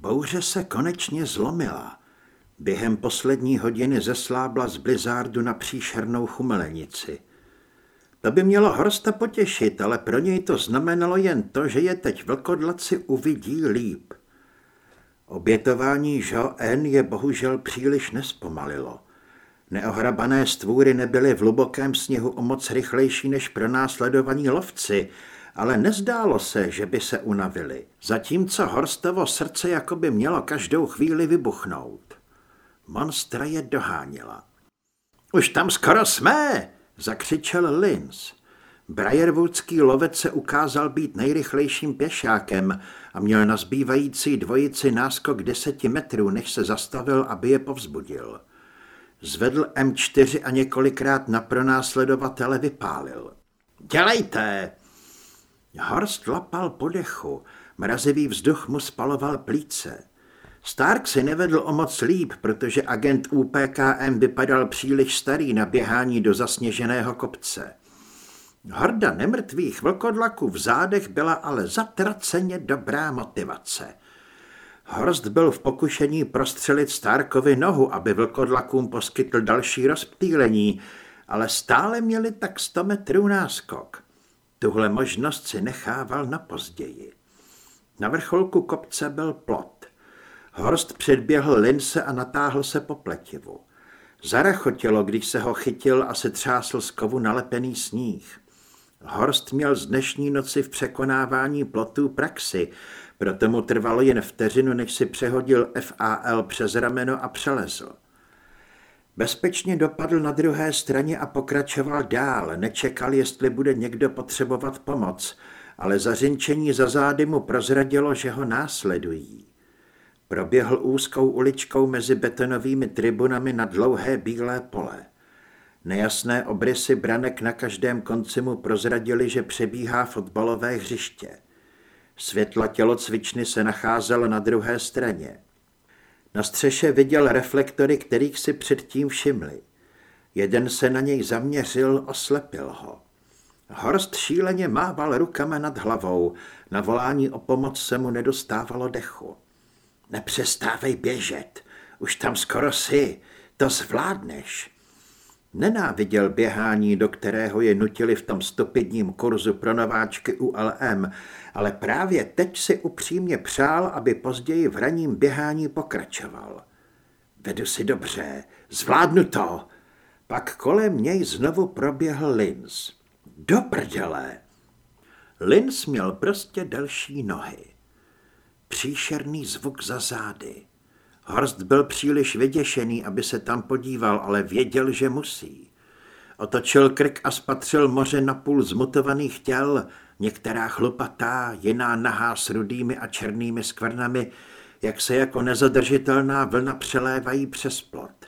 Bouře se konečně zlomila. Během poslední hodiny zeslábla z Blizzardu na příšernou chumelenici. To by mělo Horsta potěšit, ale pro něj to znamenalo jen to, že je teď vlkodlaci uvidí líp. Obětování Jo N je bohužel příliš nespomalilo. Neohrabané stvůry nebyly v hlubokém sněhu o moc rychlejší než pronásledovaní lovci, ale nezdálo se, že by se unavili, zatímco Horstovo srdce jako by mělo každou chvíli vybuchnout. Monstra je doháněla. Už tam skoro jsme, zakřičel Linz. Briarwoodský lovec se ukázal být nejrychlejším pěšákem a měl na zbývající dvojici náskok deseti metrů, než se zastavil, aby je povzbudil. Zvedl M4 a několikrát na pronásledovatele vypálil. Dělejte! Horst lapal po dechu, mrazivý vzduch mu spaloval plíce. Stark si nevedl o moc líp, protože agent UPKM vypadal příliš starý na běhání do zasněženého kopce. Horda nemrtvých vlkodlaků v zádech byla ale zatraceně dobrá motivace. Horst byl v pokušení prostřelit Starkovi nohu, aby vlkodlakům poskytl další rozptýlení, ale stále měli tak 100 metrů náskok. Tuhle možnost si nechával na později. Na vrcholku kopce byl plot. Horst předběhl lince a natáhl se po pletivu. Zarachotilo, když se ho chytil a se třásl z kovu nalepený sníh. Horst měl z dnešní noci v překonávání plotů praxi, proto mu trvalo jen vteřinu, než si přehodil FAL přes rameno a přelezl. Bezpečně dopadl na druhé straně a pokračoval dál, nečekal, jestli bude někdo potřebovat pomoc, ale zařinčení za zády mu prozradilo, že ho následují. Proběhl úzkou uličkou mezi betonovými tribunami na dlouhé bílé pole. Nejasné obrysy branek na každém konci mu prozradili, že přebíhá fotbalové hřiště. Světla tělocvičny se nacházelo na druhé straně. Na střeše viděl reflektory, kterých si předtím všimli. Jeden se na něj zaměřil, oslepil ho. Horst šíleně mával rukama nad hlavou, na volání o pomoc se mu nedostávalo dechu. Nepřestávej běžet, už tam skoro jsi, to zvládneš. Nenáviděl běhání, do kterého je nutili v tom stupidním kurzu pro nováčky ULM, ale právě teď si upřímně přál, aby později v raním běhání pokračoval. Vedu si dobře, zvládnu to. Pak kolem něj znovu proběhl Linz. Do prdele! Linz měl prostě delší nohy. Příšerný zvuk za zády. Horst byl příliš vyděšený, aby se tam podíval, ale věděl, že musí. Otočil krk a spatřil moře napůl zmutovaných těl, některá chlupatá, jiná nahá s rudými a černými skvrnami, jak se jako nezadržitelná vlna přelévají přes plot.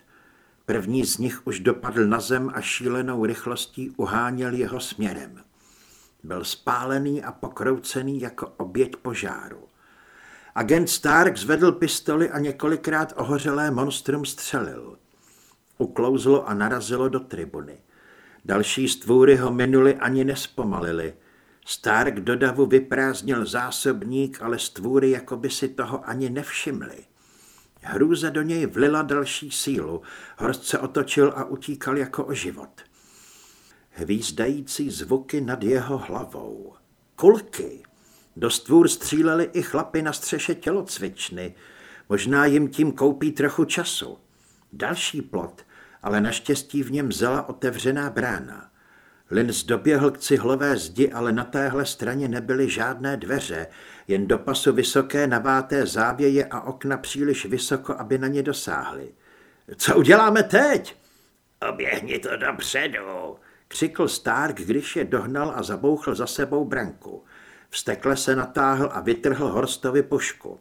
První z nich už dopadl na zem a šílenou rychlostí uháněl jeho směrem. Byl spálený a pokroucený jako oběť požáru. Agent Stark zvedl pistoli a několikrát ohořelé monstrum střelil. Uklouzlo a narazilo do tribuny. Další stvůry ho minuli ani nespomalili. Stark do davu vyprázdnil zásobník, ale stvůry jako by si toho ani nevšimli. Hrůza do něj vlila další sílu, Horst se otočil a utíkal jako o život. Hvízdající zvuky nad jeho hlavou. Kulky. Do stvůr stříleli i chlapy na střeše tělocvičny. Možná jim tím koupí trochu času. Další plot, ale naštěstí v něm zela otevřená brána. Linz doběhl k cihlové zdi, ale na téhle straně nebyly žádné dveře, jen do pasu vysoké naváté závěje a okna příliš vysoko, aby na ně dosáhli. Co uděláme teď? Oběhni to dopředu, křikl Stark, když je dohnal a zabouchl za sebou branku. Vstekle se natáhl a vytrhl Horstovi pušku.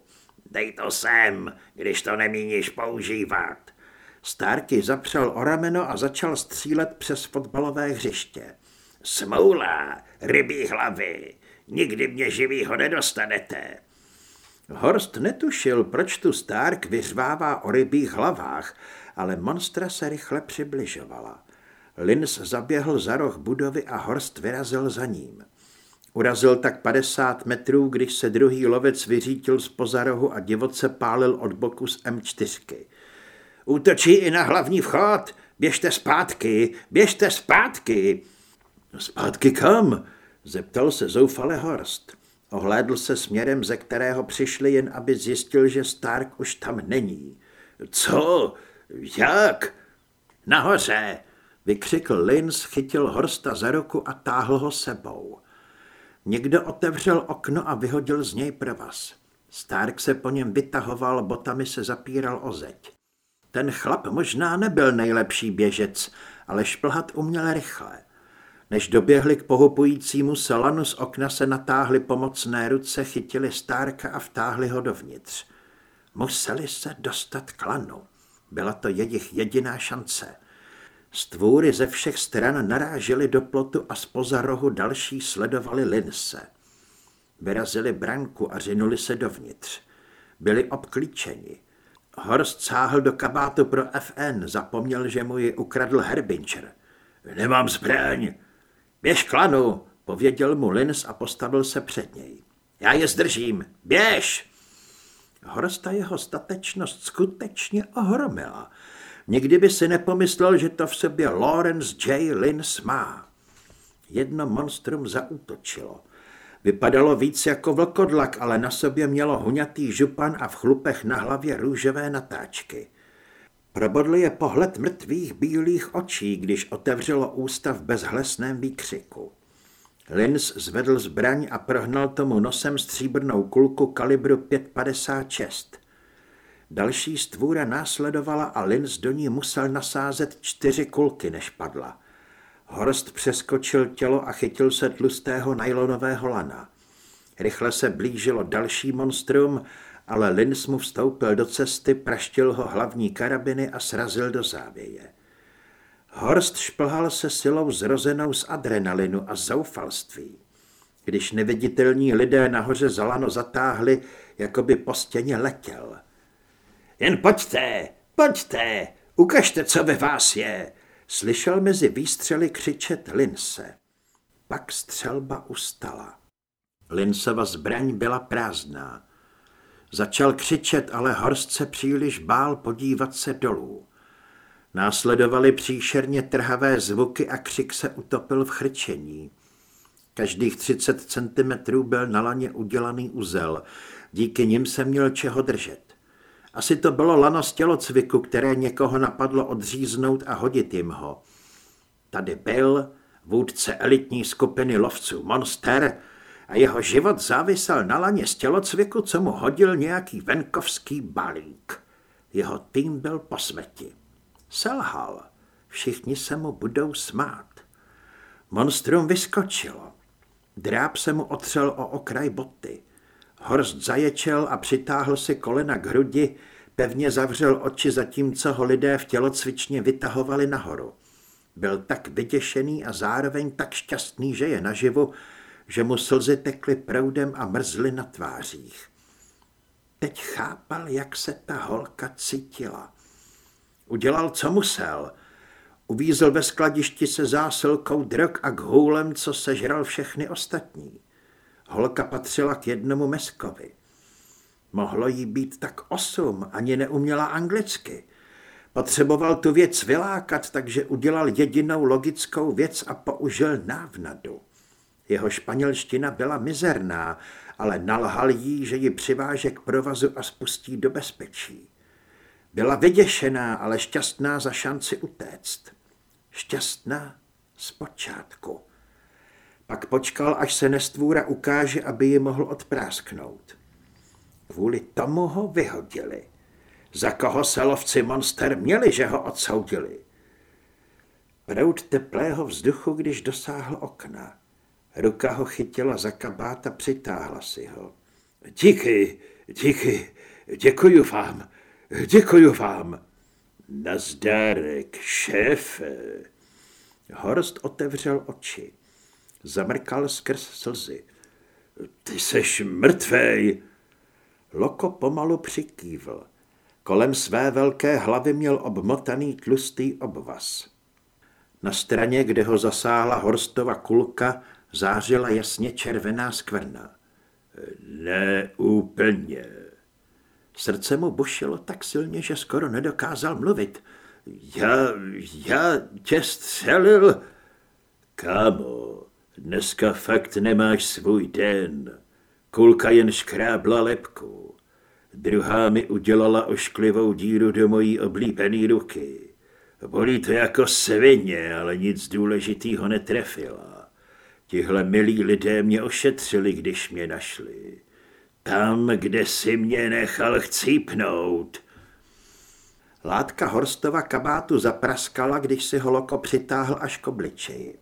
Dej to sem, když to nemíníš používat. Starky zapřel o rameno a začal střílet přes fotbalové hřiště. Smoula, rybí hlavy, nikdy mě živýho nedostanete. Horst netušil, proč tu Stark vyřvává o rybích hlavách, ale monstra se rychle přibližovala. Linz zaběhl za roh budovy a Horst vyrazil za ním. Urazil tak 50 metrů, když se druhý lovec vyřítil z pozarohu a divoce pálil od boku z M4. Útočí i na hlavní vchod. Běžte zpátky, běžte zpátky. Zpátky kam? Zeptal se zoufale Horst. Ohlédl se směrem, ze kterého přišli, jen aby zjistil, že Stark už tam není. Co? Jak? Nahoře! Vykřikl Lins, chytil Horsta za ruku a táhl ho sebou. Někdo otevřel okno a vyhodil z něj provaz. Stark se po něm vytahoval, botami se zapíral o zeď. Ten chlap možná nebyl nejlepší běžec, ale šplhat uměl rychle. Než doběhli k pohupujícímu salanu z okna se natáhli pomocné ruce, chytili Stárka a vtáhli ho dovnitř. Museli se dostat k lanu. Byla to jejich jediná šance. Stvůry ze všech stran narážely do plotu a spoza rohu další sledovali Linse. Vyrazili branku a řinuli se dovnitř. Byli obklíčeni. Horst sáhl do kabátu pro FN, zapomněl, že mu ji ukradl Herbincher. Nemám zbraň. Běž klanu, pověděl mu Lins a postavil se před něj. Já je zdržím. Běž! Horsta jeho statečnost skutečně ohromila. Nikdy by si nepomyslel, že to v sobě Lawrence J. Lins má. Jedno monstrum zaútočilo. Vypadalo víc jako vlkodlak, ale na sobě mělo huňatý župan a v chlupech na hlavě růžové natáčky. Probodl je pohled mrtvých bílých očí, když otevřelo ústa v bezhlesném výkřiku. Lins zvedl zbraň a prohnal tomu nosem stříbrnou kulku kalibru 5,56. Další stvůra následovala a Lins do ní musel nasázet čtyři kulky, než padla. Horst přeskočil tělo a chytil se tlustého nylonového lana. Rychle se blížilo další monstrum, ale Lins mu vstoupil do cesty, praštil ho hlavní karabiny a srazil do závěje. Horst šplhal se silou zrozenou z adrenalinu a zoufalství. Když neviditelní lidé nahoře za lano zatáhli, jako by po stěně letěl. Jen pojďte, pojďte, ukažte, co ve vás je, Slyšel mezi výstřely křičet Linse. Pak střelba ustala. Linsova zbraň byla prázdná. Začal křičet, ale Horst se příliš bál podívat se dolů. Následovaly příšerně trhavé zvuky a křik se utopil v chrčení. Každých 30 centimetrů byl na laně udělaný uzel, díky nim se měl čeho držet. Asi to bylo lano z tělocviku, které někoho napadlo odříznout a hodit jim ho. Tady byl vůdce elitní skupiny lovců Monster a jeho život závisel na laně z tělocviku, co mu hodil nějaký venkovský balík. Jeho tým byl po smrti. Selhal. Všichni se mu budou smát. Monstrum vyskočilo. Dráb se mu otřel o okraj boty. Horst zaječel a přitáhl si kolena k hrudi, pevně zavřel oči, zatímco ho lidé v tělocvičně vytahovali nahoru. Byl tak vyděšený a zároveň tak šťastný, že je naživu, že mu slzy tekly proudem a mrzly na tvářích. Teď chápal, jak se ta holka cítila. Udělal, co musel. Uvízl ve skladišti se zásilkou drog a k hůlem, co sežral všechny ostatní. Holka patřila k jednomu meskovi. Mohlo jí být tak osm, ani neuměla anglicky. Potřeboval tu věc vylákat, takže udělal jedinou logickou věc a použil návnadu. Jeho španělština byla mizerná, ale nalhal jí, že ji přiváže k provazu a spustí do bezpečí. Byla vyděšená, ale šťastná za šanci utéct. Šťastná zpočátku. Pak počkal, až se nestvůra ukáže, aby ji mohl odprásknout. Kvůli tomu ho vyhodili. Za koho se lovci monster měli, že ho odsoudili? Proud teplého vzduchu, když dosáhl okna. Ruka ho chytila za kabát a přitáhla si ho. Díky, díky, děkuju vám, děkuju vám. Nazdárek, šéfe. Horst otevřel oči. Zamrkal skrz slzy. Ty seš mrtvej. Loko pomalu přikývl. Kolem své velké hlavy měl obmotaný tlustý obvaz. Na straně, kde ho zasáhla Horstova kulka, Zářila jasně červená skvrna. Ne úplně. Srdce mu bušilo tak silně, že skoro nedokázal mluvit. Já, já tě střelil. Kámo, dneska fakt nemáš svůj den. Kulka jen škrábla lepku. Druhá mi udělala ošklivou díru do mojí oblíbené ruky. Bolí to jako svině, ale nic důležitýho netrefila. Tihle milí lidé mě ošetřili, když mě našli. Tam, kde si mě nechal chcípnout. Látka Horstova kabátu zapraskala, když si ho Loko přitáhl až k obličeji.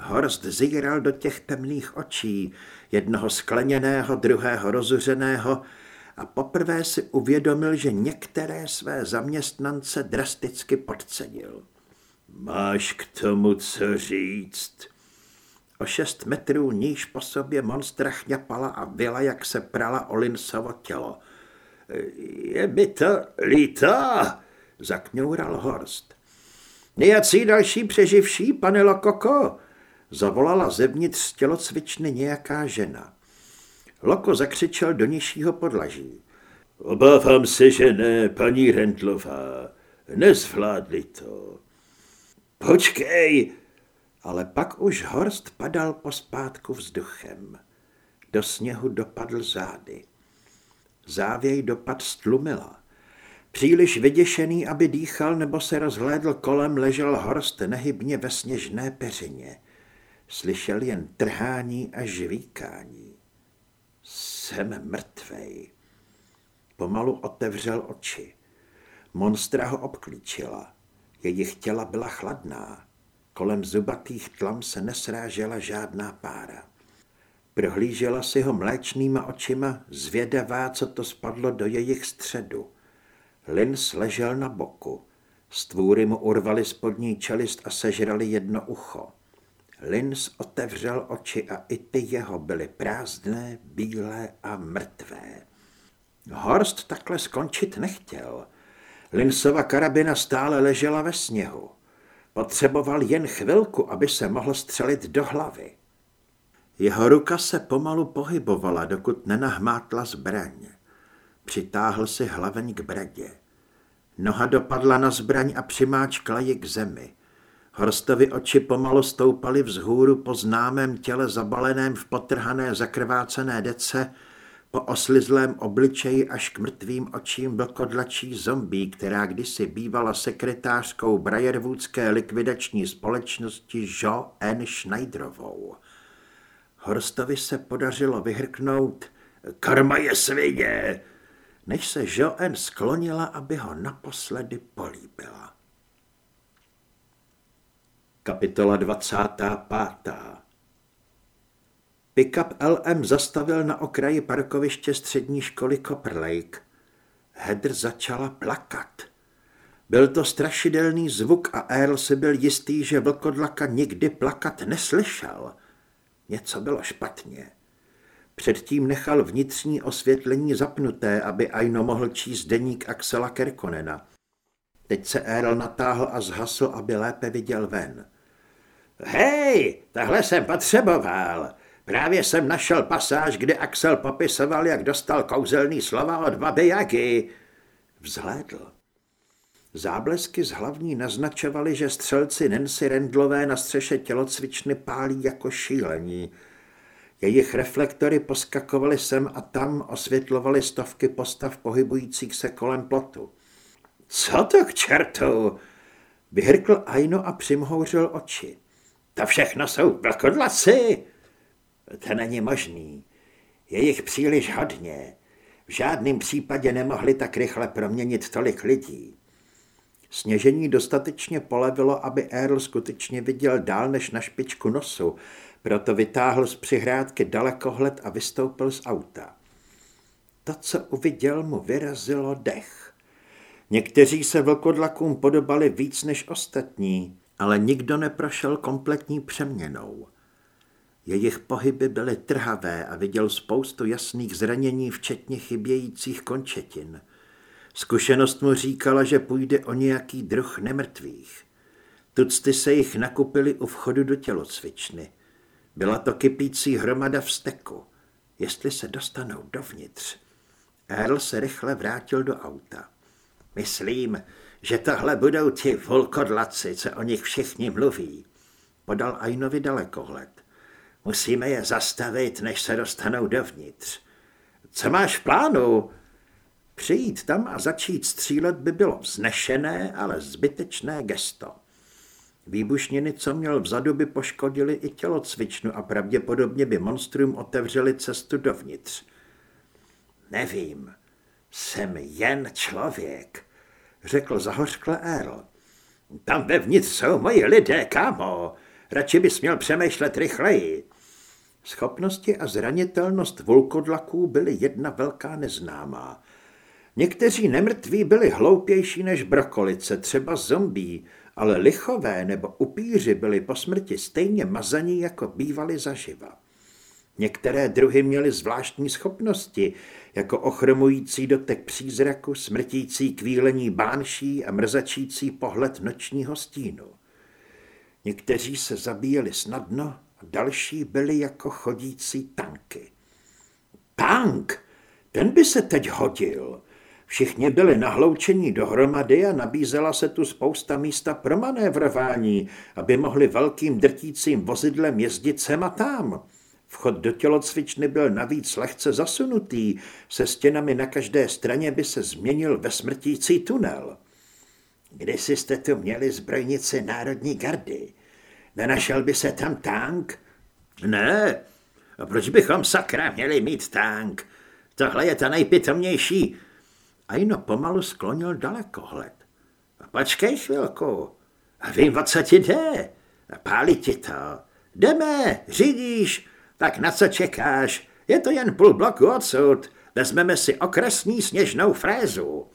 Horst zíral do těch temných očí, jednoho skleněného, druhého rozuřeného, a poprvé si uvědomil, že některé své zaměstnance drasticky podcenil. Máš k tomu co říct? O šest metrů níž po sobě monstra chňapala a byla, jak se prala Olinsovo tělo. Je mi to líto, zakňoural Horst. Nějací další přeživší, pane Lokoko, zavolala zevnitř z tělocvičny nějaká žena. Loko zakřičel do nižšího podlaží. Obávám se, že ne, paní Rendlová. Nezvládli to. Počkej, ale pak už Horst padal pospátku vzduchem. Do sněhu dopadl zády. Závěj dopad stlumila. Příliš vyděšený, aby dýchal nebo se rozhlédl kolem, ležel Horst nehybně ve sněžné peřině. Slyšel jen trhání a žvíkání. Jsem mrtvej. Pomalu otevřel oči. Monstra ho obklíčila. Jejich těla byla chladná. Kolem zubatých tlam se nesrážela žádná pára. Prohlížela si ho mléčnýma očima, zvědavá, co to spadlo do jejich středu. Lins ležel na boku. Stvůry mu urvali spodní čelist a sežrali jedno ucho. Lins otevřel oči a i ty jeho byly prázdné, bílé a mrtvé. Horst takhle skončit nechtěl. Linsova karabina stále ležela ve sněhu. Potřeboval jen chvilku, aby se mohl střelit do hlavy. Jeho ruka se pomalu pohybovala, dokud nenahmátla zbraň. Přitáhl si hlaveň k bradě. Noha dopadla na zbraň a přimáčkla ji k zemi. Horstovi oči pomalu stoupaly vzhůru po známém těle zabaleném v potrhané zakrvácené dece, po oslizlém obličeji až k mrtvým očím vlkodlačí zombí, která kdysi bývala sekretářskou Briarwoodské likvidační společnosti Jo N. Schneiderovou. Horstovi se podařilo vyhrknout Karma je svině, než se Joen sklonila, aby ho naposledy políbila. Kapitola 25. Pickup LM zastavil na okraji parkoviště střední školy Copper Lake. Heather začala plakat. Byl to strašidelný zvuk a Earl si byl jistý, že vlkodlaka nikdy plakat neslyšel. Něco bylo špatně. Předtím nechal vnitřní osvětlení zapnuté, aby Aino mohl číst deník Axela Kerkonena. Teď se Earl natáhl a zhasl, aby lépe viděl ven. Hej, tahle jsem potřeboval. Právě jsem našel pasáž, kde Axel popisoval, jak dostal kouzelný slova od baby Jagy. Vzhlédl. Záblesky z hlavní naznačovaly, že střelci Nancy Rendlové na střeše tělocvičny pálí jako šílení. Jejich reflektory poskakovaly sem a tam, osvětlovaly stovky postav pohybujících se kolem plotu. Co to k čertu? Vyhrkl Aino a přimhouřil oči. To všechno jsou vlkodlasy. To není možný. Je jich příliš hodně. V žádném případě nemohli tak rychle proměnit tolik lidí. Sněžení dostatečně polevilo, aby Earl skutečně viděl dál než na špičku nosu, proto vytáhl z přihrádky dalekohled a vystoupil z auta. To, co uviděl, mu vyrazilo dech. Někteří se vlkodlakům podobali víc než ostatní, ale nikdo neprošel kompletní přeměnou. Jejich pohyby byly trhavé a viděl spoustu jasných zranění, včetně chybějících končetin. Zkušenost mu říkala, že půjde o nějaký druh nemrtvých. Tucty se jich nakupili u vchodu do tělocvičny. Byla to kypící hromada vzteku. Jestli se dostanou dovnitř. Earl se rychle vrátil do auta. Myslím, že tohle budou ti volkodlaci, co o nich všichni mluví. Podal Ainovi dalekohled. Musíme je zastavit, než se dostanou dovnitř. Co máš v plánu? Přijít tam a začít střílet by bylo vznešené, ale zbytečné gesto. Výbušniny, co měl vzadu, by poškodili i tělocvičnu a pravděpodobně by monstrum otevřeli cestu dovnitř. Nevím, jsem jen člověk, řekl zahořkle Earl. Tam vevnitř jsou moji lidé, kámo. Radši bys měl přemýšlet rychleji. Schopnosti a zranitelnost volkodlaků byly jedna velká neznámá. Někteří nemrtví byli hloupější než brokolice, třeba zombí, ale lichové nebo upíři byli po smrti stejně mazaní, jako bývali zaživa. Některé druhy měly zvláštní schopnosti, jako ochromující dotek přízraku, smrtící kvílení bánší a mrzačící pohled nočního stínu. Někteří se zabíjeli snadno další byli jako chodící tanky. Tank! Ten by se teď hodil. Všichni byli nahloučení dohromady a nabízela se tu spousta místa pro manévrování, aby mohli velkým drtícím vozidlem jezdit sem a tam. Vchod do tělocvičny byl navíc lehce zasunutý, se stěnami na každé straně by se změnil ve smrtící tunel. Kdysi jste tu měli zbrojnici Národní gardy. Nenašel by se tam tank? Ne. A proč bychom sakra měli mít tank? Tohle je ta nejpitomnější. A jino pomalu sklonil dalekohled. Počkej chvilku. A vím, o co ti jde. Pálí ti to. Jdeme, řídíš. Tak na co čekáš? Je to jen půl bloku odsud. Vezmeme si okresní sněžnou frézu.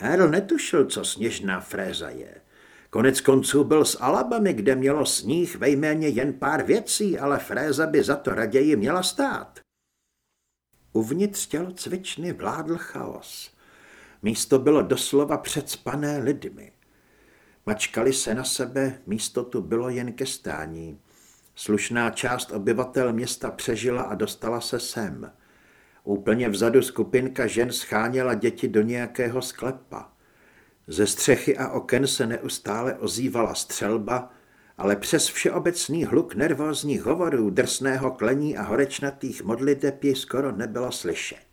Earl netušil, co sněžná fréza je. Konec konců byl z Alabamy, kde mělo sníh vejméně jen pár věcí, ale fréza by za to raději měla stát. Uvnitř tělocvičny vládl chaos. Místo bylo doslova předspané lidmi. Mačkali se na sebe, místo tu bylo jen ke stání. Slušná část obyvatel města přežila a dostala se sem. Úplně vzadu skupinka žen scháněla děti do nějakého sklepa. Ze střechy a oken se neustále ozývala střelba, ale přes všeobecný hluk nervózních hovorů, drsného klení a horečnatých modliteb ji skoro nebylo slyšet.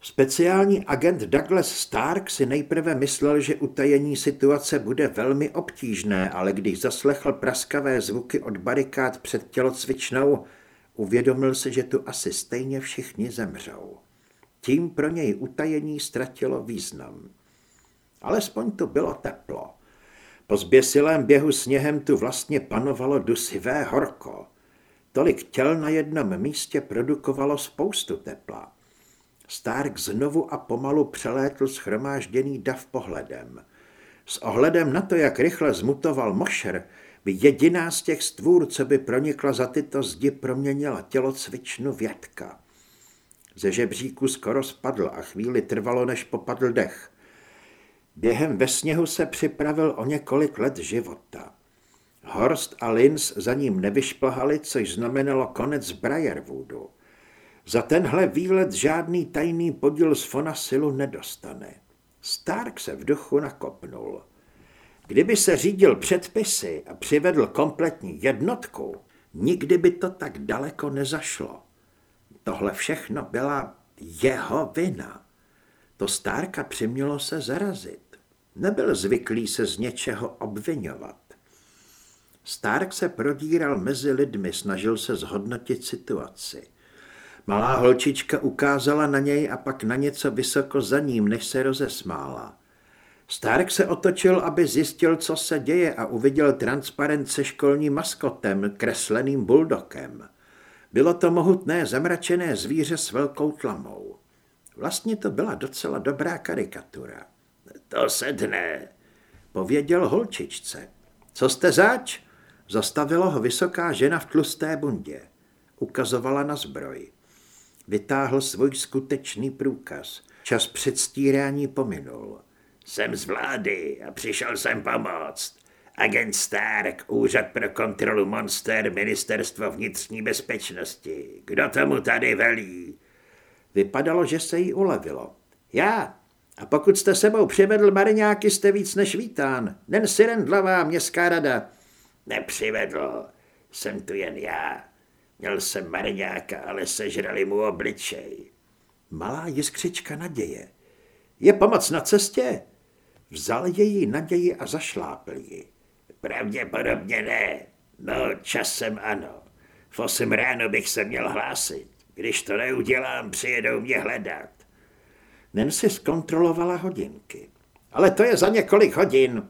Speciální agent Douglas Stark si nejprve myslel, že utajení situace bude velmi obtížné, ale když zaslechl praskavé zvuky od barikád před tělocvičnou, uvědomil se, že tu asi stejně všichni zemřou. Tím pro něj utajení ztratilo význam. Alespoň to bylo teplo. Po zběsilém běhu sněhem tu vlastně panovalo dusivé horko. Tolik těl na jednom místě produkovalo spoustu tepla. Stark znovu a pomalu přelétl schromážděný dav pohledem. S ohledem na to, jak rychle zmutoval mošer, by jediná z těch stvůr, co by pronikla za tyto zdi, proměnila tělocvičnu větka. Ze žebříku skoro spadl a chvíli trvalo, než popadl dech. Během ve sněhu se připravil o několik let života. Horst a Linz za ním nevyšplhali, což znamenalo konec Briarwoodu. Za tenhle výlet žádný tajný podíl z Fonasilu nedostane. Stark se v duchu nakopnul. Kdyby se řídil předpisy a přivedl kompletní jednotku, nikdy by to tak daleko nezašlo. Tohle všechno byla jeho vina. To Starka přimělo se zarazit. Nebyl zvyklý se z něčeho obvinovat. Stark se prodíral mezi lidmi, snažil se zhodnotit situaci. Malá holčička ukázala na něj a pak na něco vysoko za ním, než se rozesmála. Stark se otočil, aby zjistil, co se děje a uviděl transparent se školním maskotem, kresleným buldokem. Bylo to mohutné zamračené zvíře s velkou tlamou. Vlastně to byla docela dobrá karikatura. To sedne, pověděl holčičce. Co jste zač? Zastavila ho vysoká žena v tlusté bundě. Ukazovala na zbroj. Vytáhl svůj skutečný průkaz. Čas předstírání pominul. Jsem z vlády a přišel jsem pomoct. Agent Stark, Úřad pro kontrolu monster, Ministerstvo vnitřní bezpečnosti. Kdo tomu tady velí? Vypadalo, že se jí ulevilo. Já. A pokud jste sebou přivedl mariňáky, jste víc než vítán. Nancy Rendlová, městská rada. Nepřivedl. Jsem tu jen já. Měl jsem mariňáka, ale sežrali mu obličej. Malá jiskřička naděje. Je pomoc na cestě? Vzal její naději a zašlápl ji. Pravděpodobně ne. No, časem ano. V osm ráno bych se měl hlásit. Když to neudělám, přijedou mě hledat. Nancy zkontrolovala hodinky. Ale to je za několik hodin.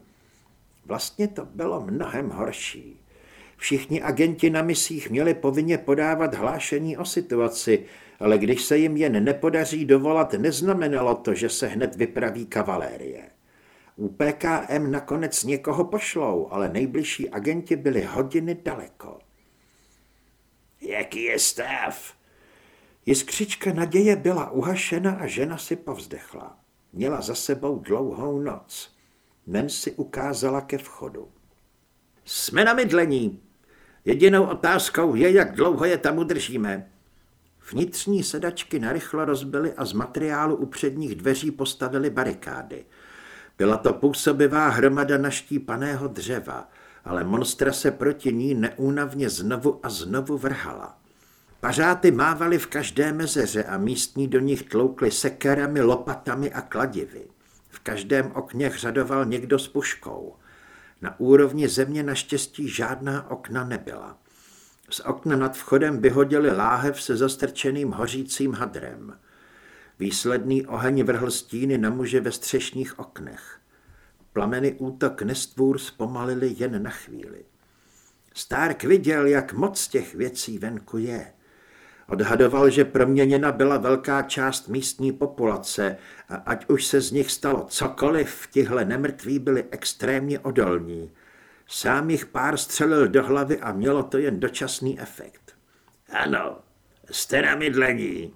Vlastně to bylo mnohem horší. Všichni agenti na misích měli povinně podávat hlášení o situaci, ale když se jim jen nepodaří dovolat, neznamenalo to, že se hned vypraví kavalérie. U PKM nakonec někoho pošlou, ale nejbližší agenti byli hodiny daleko. Jaký je stav? Jiskřička naděje byla uhašena a žena si povzdechla. Měla za sebou dlouhou noc. Nancy ukázala ke vchodu. Jsme na mydlení. Jedinou otázkou je, jak dlouho je tam udržíme. Vnitřní sedačky narychlo rozbily a z materiálu u předních dveří postavili barikády. Byla to působivá hromada naštípaného dřeva, ale monstra se proti ní neúnavně znovu a znovu vrhala. Pařáty mávali v každé mezeře a místní do nich tloukli sekerami, lopatami a kladivy. V každém okně řadoval někdo s puškou. Na úrovni země naštěstí žádná okna nebyla. Z okna nad vchodem vyhodili láhev se zastrčeným hořícím hadrem. Výsledný oheň vrhl stíny na muže ve střešních oknech. Plameny útok nestvůr zpomalili jen na chvíli. Stark viděl, jak moc těch věcí venku je. Odhadoval, že proměněna byla velká část místní populace a ať už se z nich stalo cokoliv, tihle nemrtví byli extrémně odolní. Sám jich pár střelil do hlavy a mělo to jen dočasný efekt. Ano, jste na mydlení.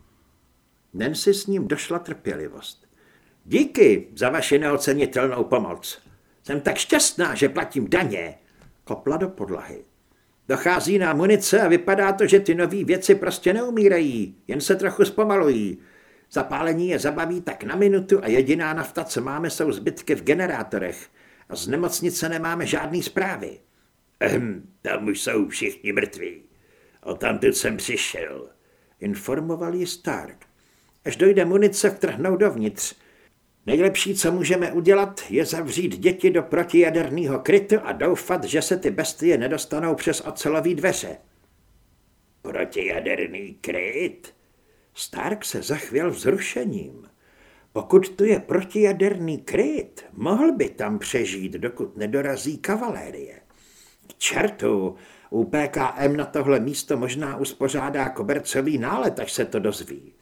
Nancy s ním došla trpělivost. Díky za vaši neocenitelnou pomoc. Jsem tak šťastná, že platím daně. Kopla do podlahy. Dochází na munice a vypadá to, že ty nové věci prostě neumírají, jen se trochu zpomalují. Zapálení je zabaví tak na minutu a jediná nafta, co máme, jsou zbytky v generátorech. A z nemocnice nemáme žádný zprávy. Ehm, tam už jsou všichni mrtví. O tamtud jsem přišel, informoval ji Stark. Až dojde munice, vtrhnou dovnitř. Nejlepší, co můžeme udělat, je zavřít děti do protijaderného krytu a doufat, že se ty bestie nedostanou přes ocelové dveře. Protijaderný kryt? Stark se zachvěl vzrušením. Pokud tu je protijaderný kryt, mohl by tam přežít, dokud nedorazí kavalérie. K čertu, u PKM na tohle místo možná uspořádá kobercový nálet, až se to dozví.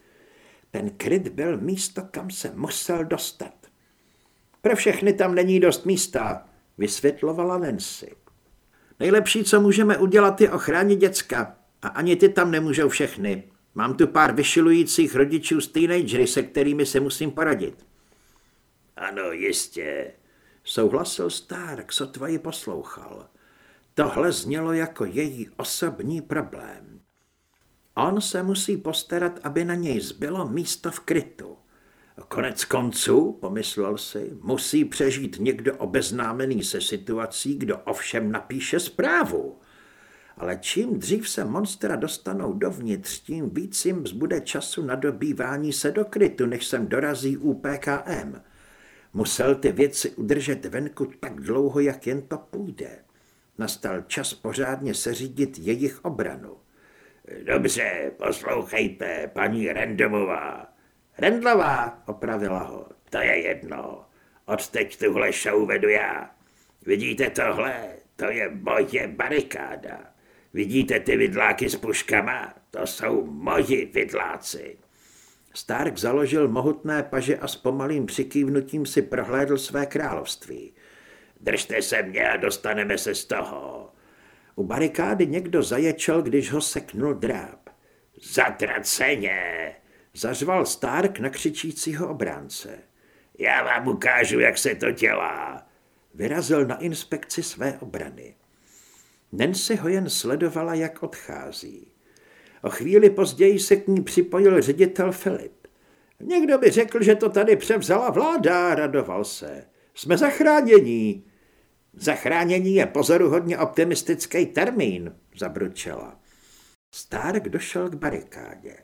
Ten kryt byl místo, kam se musel dostat. Pro všechny tam není dost místa, vysvětlovala Nancy. Nejlepší, co můžeme udělat, je ochránit děcka. A ani ty tam nemůžou všechny. Mám tu pár vyšilujících rodičů s teenagery, se kterými se musím poradit. Ano, jistě, souhlasil Stark, sotva ji poslouchal. Tohle znělo jako její osobní problém. On se musí postarat, aby na něj zbylo místo v krytu. Konec konců, pomyslel si, musí přežít někdo obeznámený se situací, kdo ovšem napíše zprávu. Ale čím dřív se monstra dostanou dovnitř, tím víc jim zbude času na dobývání se do krytu, než sem dorazí u PKM. Musel ty věci udržet venku tak dlouho, jak jen to půjde. Nastal čas pořádně seřídit jejich obranu. Dobře, poslouchejte, paní Rendomová. Rendlová, opravila ho. To je jedno. Odteď tuhle show vedu já. Vidíte tohle? To je moje barikáda. Vidíte ty vidláky s puškama? To jsou moji vidláci. Stark založil mohutné paže a s pomalým přikývnutím si prohlédl své království. Držte se mě a dostaneme se z toho. U barikády někdo zaječel, když ho seknul dráb. Zatraceně! Zařval Stark na křičícího obránce. Já vám ukážu, jak se to dělá. vyrazil na inspekci své obrany. Nancy ho jen sledovala, jak odchází. O chvíli později se k ní připojil ředitel Filip. Někdo by řekl, že to tady převzala vláda, radoval se. Jsme zachránění. Zachránění je pozoruhodně optimistický termín, zabručela. Stark došel k barikádě.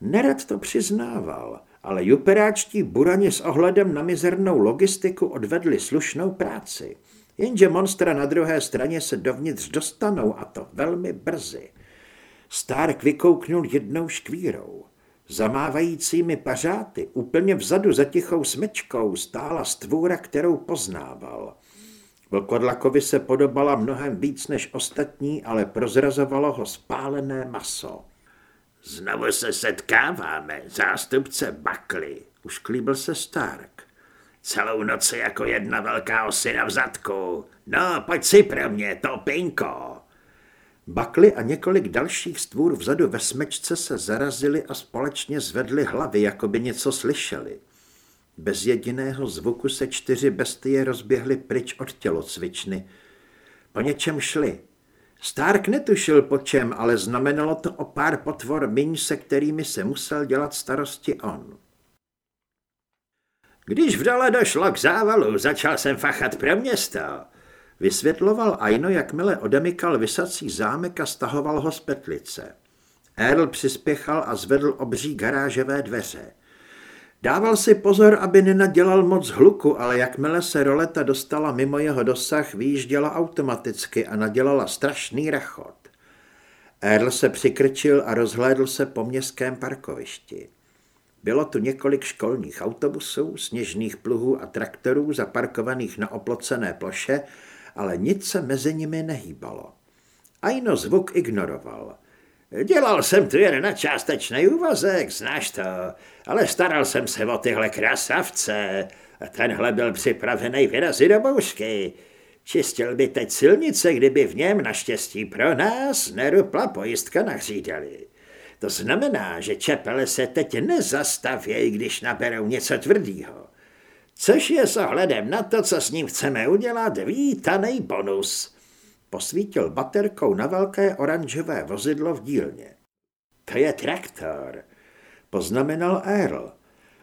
Nerad to přiznával, ale juperáčtí burani s ohledem na mizernou logistiku odvedli slušnou práci. Jenže monstra na druhé straně se dovnitř dostanou a to velmi brzy. Stark vykouknul jednou škvírou. Zamávajícími pařáty úplně vzadu za tichou smečkou stála stvůra, kterou poznával. Vlkodlakovi se podobala mnohem víc než ostatní, ale prozrazovalo ho spálené maso. Znovu se setkáváme, zástupce Bakly, už klíbil se Stark. Celou noc jako jedna velká osina v zadku. No, pojď si pro mě, to pinko. Bakly a několik dalších stvůr vzadu ve smečce se zarazili a společně zvedli hlavy, jako by něco slyšeli. Bez jediného zvuku se čtyři bestie rozběhly pryč od tělocvičny. Po něčem šli. Stark netušil po čem, ale znamenalo to o pár potvor míň, se kterými se musel dělat starosti on. Když v dole došlo k závalu, začal jsem fachat pro město. Vysvětloval Aino, jakmile odemykal vysací zámek a stahoval ho z petlice. Earl přispěchal a zvedl obří garážové dveře. Dával si pozor, aby nenadělal moc hluku, ale jakmile se roleta dostala mimo jeho dosah, vyjížděla automaticky a nadělala strašný rachot. Earl se přikrčil a rozhlédl se po městském parkovišti. Bylo tu několik školních autobusů, sněžných pluhů a traktorů zaparkovaných na oplocené ploše, ale nic se mezi nimi nehýbalo. Aino zvuk ignoroval. Dělal jsem tu jen na částečný úvazek, znáš to, ale staral jsem se o tyhle krasavce a tenhle byl připravený vyrazit do bouřky. Čistil by teď silnice, kdyby v něm naštěstí pro nás nerupla pojistka na hřídeli. To znamená, že čepele se teď nezastavějí, když naberou něco tvrdýho. Což je s ohledem na to, co s ním chceme udělat, vítaný bonus. Posvítil baterkou na velké oranžové vozidlo v dílně. To je traktor, poznamenal Earl.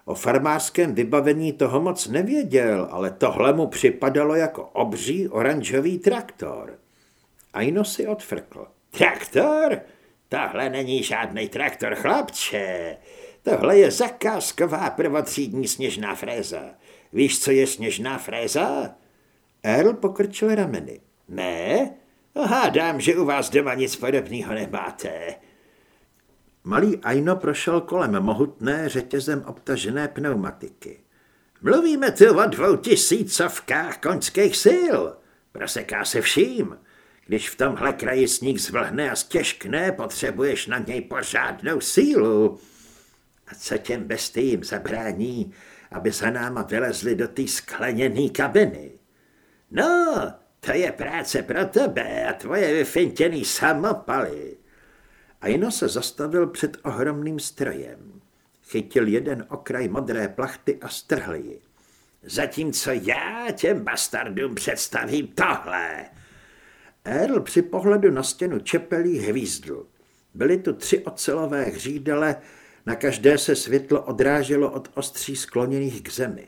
O farmářském vybavení toho moc nevěděl, ale tohle mu připadalo jako obří oranžový traktor. Aino si odfrkl. Traktor? Tohle není žádný traktor, chlapče. Tohle je zakázková prvotřídní sněžná fréza. Víš, co je sněžná fréza? Earl pokrčil rameny. Ne? Hádám, že u vás doma nic podobného nemáte. Malý Aino prošel kolem mohutné řetězem obtažené pneumatiky. Mluvíme tu o dvou tisícovkách koňských sil. Proseká se vším. Když v tomhle kraji sníh zvlhne a stěžkne, potřebuješ na něj pořádnou sílu. A co těm bestím zabrání, aby za náma vylezli do té skleněné kabiny? No, to je práce pro tebe a tvoje vyfintěný samopaly. A jenom se zastavil před ohromným strojem. Chytil jeden okraj modré plachty a strhl ji. Zatímco já těm bastardům představím tohle. Earl při pohledu na stěnu čepelí hvízdl. Byly tu tři ocelové hřídele, na každé se světlo odráželo od ostří skloněných k zemi.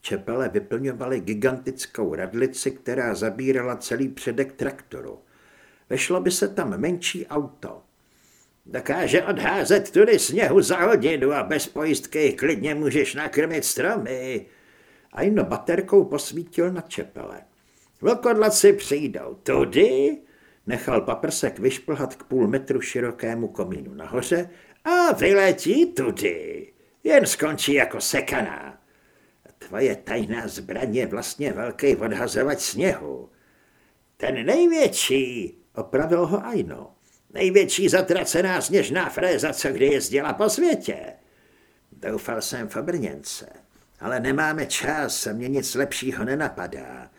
Čepele vyplňovaly gigantickou radlici, která zabírala celý předek traktoru. Vešlo by se tam menší auto. Dokáže odházet tudy sněhu za hodinu a bez pojistky klidně můžeš nakrmit stromy. A jen baterkou posvítil na čepele. Vlkodlaci přijdou tudy, nechal paprsek vyšplhat k půl metru širokému komínu nahoře a vyletí tudy. Jen skončí jako sekaná. Tvoje tajná zbraň je vlastně velký odhazovač sněhu. Ten největší, opravil ho Aino. Největší zatracená sněžná fréza, co kdy jezdila po světě. Doufal jsem v obrněnce, ale nemáme čas a mě nic lepšího nenapadá.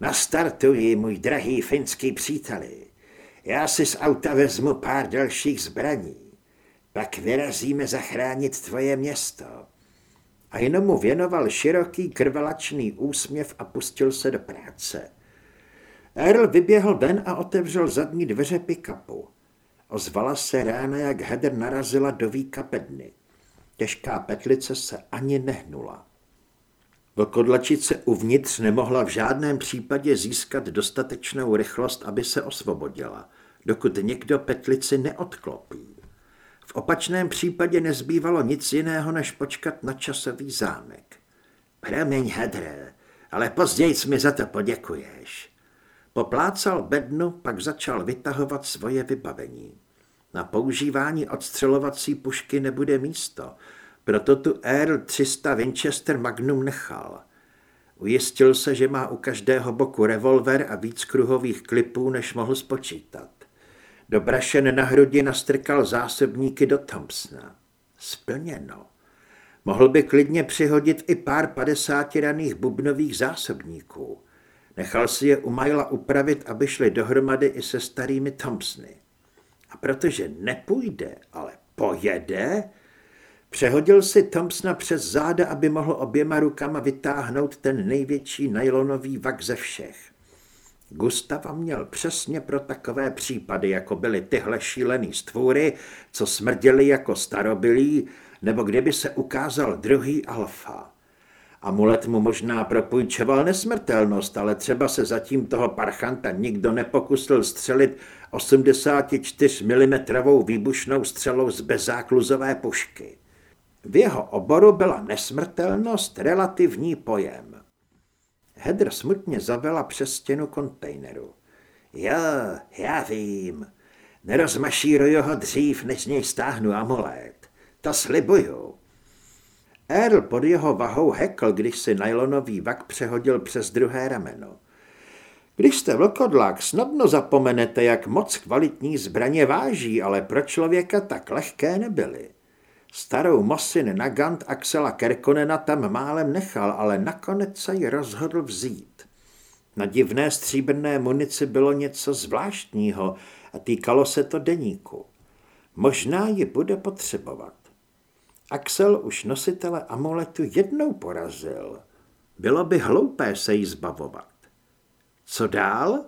Nastartuji, můj drahý finský příteli. Já si z auta vezmu pár dalších zbraní. Pak vyrazíme zachránit tvoje město. A jenom mu věnoval široký krvelačný úsměv a pustil se do práce. Earl vyběhl ven a otevřel zadní dveře pikapu. Ozvala se rána, jak Heather narazila do výka pedny. Těžká petlice se ani nehnula. Vlkodlačice uvnitř nemohla v žádném případě získat dostatečnou rychlost, aby se osvobodila, dokud někdo petlici neodklopí. V opačném případě nezbývalo nic jiného, než počkat na časový zámek. Promiň, Hedre, ale později mi za to poděkuješ. Poplácal bednu, pak začal vytahovat svoje vybavení. Na používání odstřelovací pušky nebude místo, proto tu Earl 300 Winchester Magnum nechal. Ujistil se, že má u každého boku revolver a víc kruhových klipů, než mohl spočítat. Do brašen na hrudi nastrkal zásobníky do Thompsona. Splněno. Mohl by klidně přihodit i pár padesáti raných bubnových zásobníků. Nechal si je u Majla upravit, aby šli dohromady i se starými Thompsony. A protože nepůjde, ale pojede, přehodil si Thompsona přes záda, aby mohl oběma rukama vytáhnout ten největší nylonový vak ze všech. Gustava měl přesně pro takové případy, jako byly tyhle šílený stvůry, co smrděli jako starobilí, nebo kdyby se ukázal druhý alfa. Amulet mu možná propůjčoval nesmrtelnost, ale třeba se zatím toho parchanta nikdo nepokusil střelit 84 mm výbušnou střelou z bezákluzové pušky. V jeho oboru byla nesmrtelnost relativní pojem. Hedr smutně zavela přes stěnu kontejneru. Jo, já vím. Nerozmašíruju ho dřív, než z něj stáhnu amulet. To slibuju. Earl pod jeho vahou hekl, když si nylonový vak přehodil přes druhé rameno. Když jste vlkodlák, snadno zapomenete, jak moc kvalitní zbraně váží, ale pro člověka tak lehké nebyly. Starou Mosin Nagant Axela Kerkonena tam málem nechal, ale nakonec se ji rozhodl vzít. Na divné stříbrné munici bylo něco zvláštního a týkalo se to deníku. Možná ji bude potřebovat. Axel už nositele amuletu jednou porazil. Bylo by hloupé se jí zbavovat. Co dál?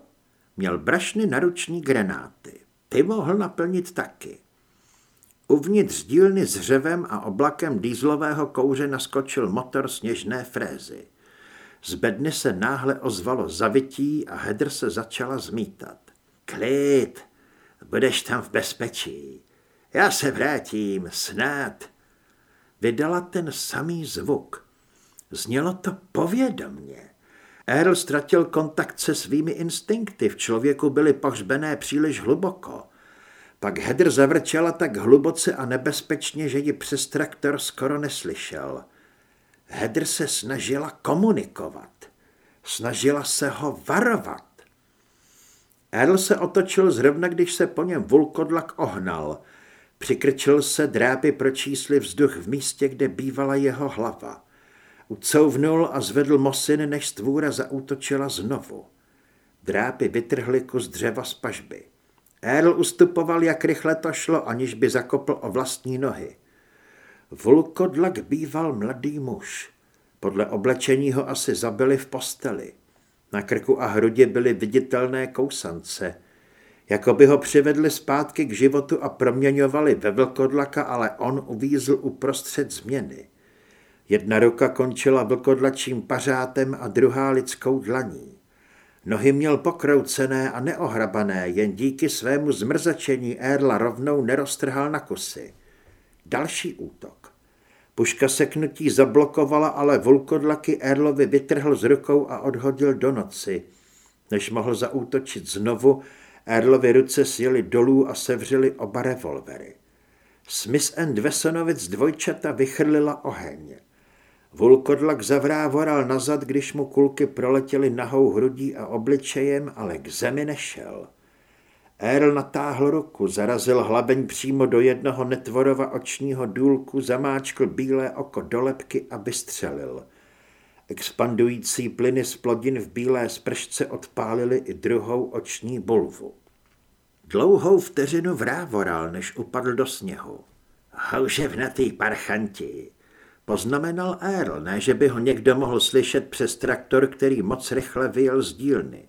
Měl brašny na ruční granáty. Ty mohl naplnit taky. Uvnitř dílny s řevem a oblakem dýzlového kouře naskočil motor sněžné frézy. Z bedny se náhle ozvalo zavití a Hedr se začala zmítat. Klid, budeš tam v bezpečí. Já se vrátím, snad. Vydala ten samý zvuk. Znělo to povědomně. Earl ztratil kontakt se svými instinkty, v člověku byly pohřbené příliš hluboko. Pak Hedr zavrčela tak hluboce a nebezpečně, že ji přes traktor skoro neslyšel. Hedr se snažila komunikovat. Snažila se ho varovat. Earl se otočil zrovna, když se po něm vulkodlak ohnal. Přikrčil se, drápy pročísli vzduch v místě, kde bývala jeho hlava. Ucouvnul a zvedl Mosin, než stvůra zaútočila znovu. Drápy vytrhly kus dřeva z pažby. Earl ustupoval, jak rychle to šlo, aniž by zakopl o vlastní nohy. Vulkodlak býval mladý muž. Podle oblečení ho asi zabili v posteli. Na krku a hrudi byly viditelné kousance. Jako by ho přivedli zpátky k životu a proměňovali ve vlkodlaka, ale on uvízl uprostřed změny. Jedna ruka končila vlkodlačím pařátem a druhá lidskou dlaní. Nohy měl pokroucené a neohrabané, jen díky svému zmrzačení Erla rovnou neroztrhal na kusy. Další útok. Puška seknutí zablokovala, ale vulkodlaky Erlovi vytrhl z rukou a odhodil do noci. Než mohl zaútočit znovu, Erlovi ruce sjeli dolů a sevřeli oba revolvery. Smith and Wessonovic dvojčata vychrlila oheň. Vulkodlak zavrávoral nazad, když mu kulky proletěly nahou hrudí a obličejem, ale k zemi nešel. Earl natáhl ruku, zarazil hlabeň přímo do jednoho netvorova očního důlku, zamáčkl bílé oko do lepky a vystřelil. Expandující plyny z plodin v bílé spršce odpálily i druhou oční bulvu. Dlouhou vteřinu vrávoral, než upadl do sněhu. Houževnatý parchanti, Poznamenal Earl, ne, že by ho někdo mohl slyšet přes traktor, který moc rychle vyjel z dílny.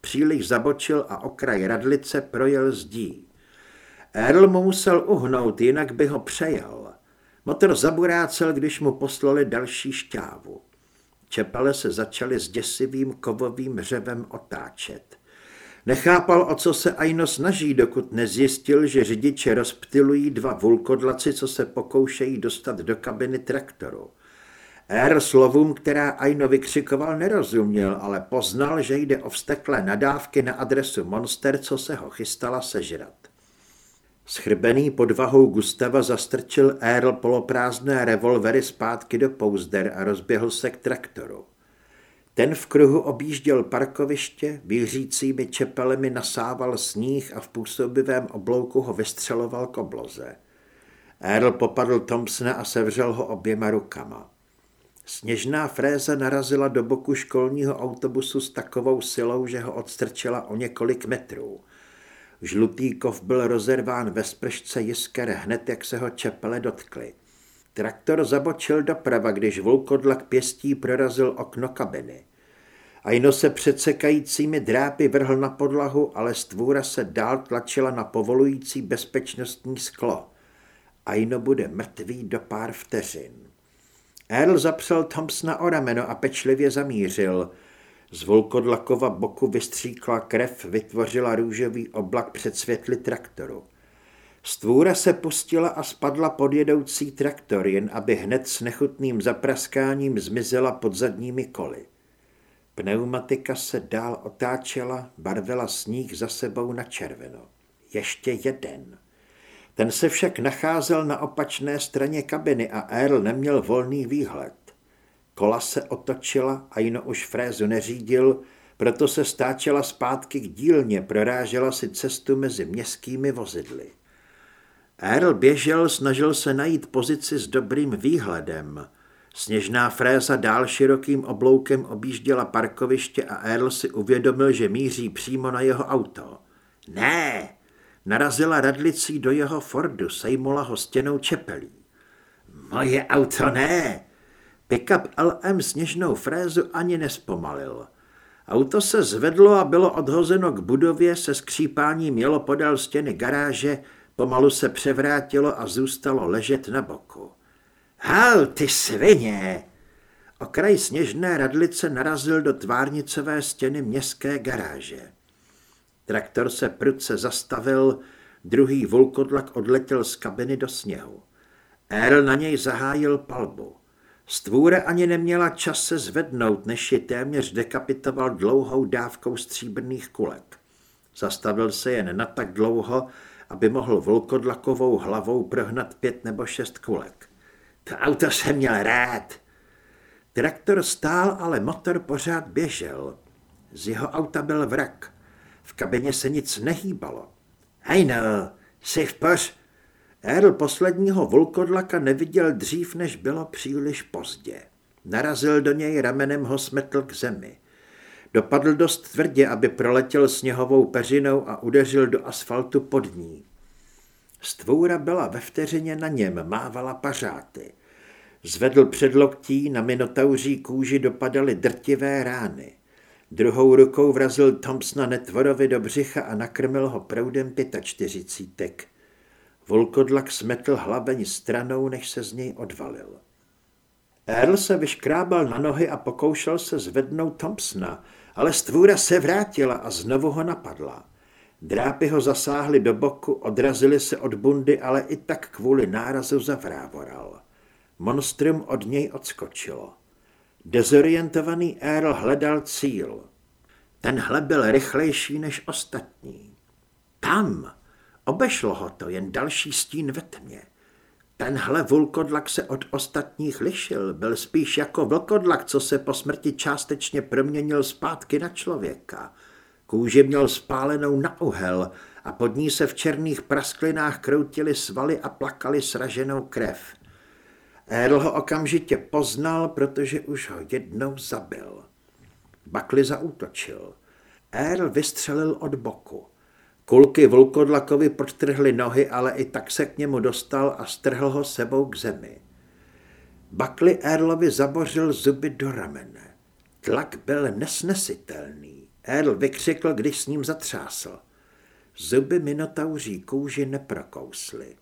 Příliš zabočil a okraj radlice projel zdí. Earl mu musel uhnout, jinak by ho přejal. Motor zaburácel, když mu poslali další šťávu. Čepele se začaly s děsivým kovovým řevem otáčet. Nechápal, o co se Aino snaží, dokud nezjistil, že řidiče rozptilují dva vulkodlaci, co se pokoušejí dostat do kabiny traktoru. R slovům, která Aino vykřikoval, nerozuměl, ale poznal, že jde o vsteklé nadávky na adresu monster, co se ho chystala sežrat. Schrbený podvahou Gustava zastrčil Earl poloprázdné revolvery zpátky do pouzder a rozběhl se k traktoru. Ten v kruhu objížděl parkoviště, výřícími čepelemi nasával sníh a v působivém oblouku ho vystřeloval k obloze. Earl popadl Thompsona a sevřel ho oběma rukama. Sněžná fréza narazila do boku školního autobusu s takovou silou, že ho odstrčila o několik metrů. Žlutý kov byl rozerván ve spršce jisker hned, jak se ho čepele dotkly. Traktor zabočil doprava, když vulkodlak pěstí prorazil okno kabiny. Aino se předsekajícími drápy vrhl na podlahu, ale stvůra se dál tlačila na povolující bezpečnostní sklo. Aino bude mrtvý do pár vteřin. Earl zapřel Thompsona o rameno a pečlivě zamířil. Z volkodlakova boku vystříkla krev, vytvořila růžový oblak před světly traktoru. Stvůra se pustila a spadla pod jedoucí traktor, jen aby hned s nechutným zapraskáním zmizela pod zadními koly. Pneumatika se dál otáčela, barvila sníh za sebou na červeno. Ještě jeden. Ten se však nacházel na opačné straně kabiny a Earl neměl volný výhled. Kola se otočila a Jino už frézu neřídil, proto se stáčela zpátky k dílně, prorážela si cestu mezi městskými vozidly. Earl běžel, snažil se najít pozici s dobrým výhledem. Sněžná fréza dál širokým obloukem objížděla parkoviště a Earl si uvědomil, že míří přímo na jeho auto. Ne! Narazila radlicí do jeho Fordu, sejmula ho stěnou čepelí. Moje auto ne! Pickup LM sněžnou frézu ani nespomalil. Auto se zvedlo a bylo odhozeno k budově, se skřípáním mělo podél stěny garáže, Pomalu se převrátilo a zůstalo ležet na boku. Hal, ty svině! Okraj sněžné radlice narazil do tvárnicové stěny městské garáže. Traktor se prudce zastavil, druhý vulkodlak odletěl z kabiny do sněhu. Earl na něj zahájil palbu. Stvůra ani neměla čas se zvednout, než ji téměř dekapitoval dlouhou dávkou stříbrných kulek. Zastavil se jen na tak dlouho, aby mohl volkodlakovou hlavou prohnat pět nebo šest kulek. To auto jsem měl rád. Traktor stál, ale motor pořád běžel. Z jeho auta byl vrak. V kabině se nic nehýbalo. Hej no, jsi v poř... Earl posledního volkodlaka neviděl dřív, než bylo příliš pozdě. Narazil do něj ramenem ho smetl k zemi. Dopadl dost tvrdě, aby proletěl sněhovou peřinou a udeřil do asfaltu pod ní. Stvůra byla ve vteřině na něm, mávala pařáty. Zvedl předloktí, na minotauří kůži dopadaly drtivé rány. Druhou rukou vrazil Thompsona netvorovi do břicha a nakrmil ho proudem pětačtyřicítek. Volkodlak smetl hlaveň stranou, než se z něj odvalil. Earl se vyškrábal na nohy a pokoušel se zvednout Thompsona, ale stvůra se vrátila a znovu ho napadla. Drápy ho zasáhly do boku, odrazily se od bundy, ale i tak kvůli nárazu zavrávoral. Monstrum od něj odskočilo. Dezorientovaný Earl hledal cíl. Tenhle byl rychlejší než ostatní. Tam! Obešlo ho to, jen další stín ve tmě. Tenhle vulkodlak se od ostatních lišil, byl spíš jako vlkodlak, co se po smrti částečně proměnil zpátky na člověka. Kůži měl spálenou na uhel a pod ní se v černých prasklinách kroutily svaly a plakali sraženou krev. Earl ho okamžitě poznal, protože už ho jednou zabil. Bakli zaútočil. Earl vystřelil od boku. Kulky vlkodlakovi podtrhly nohy, ale i tak se k němu dostal a strhl ho sebou k zemi. Bakli Erlovi zabořil zuby do ramene. Tlak byl nesnesitelný. Erl vykřikl, když s ním zatřásl. Zuby minotauří kůži neprokously.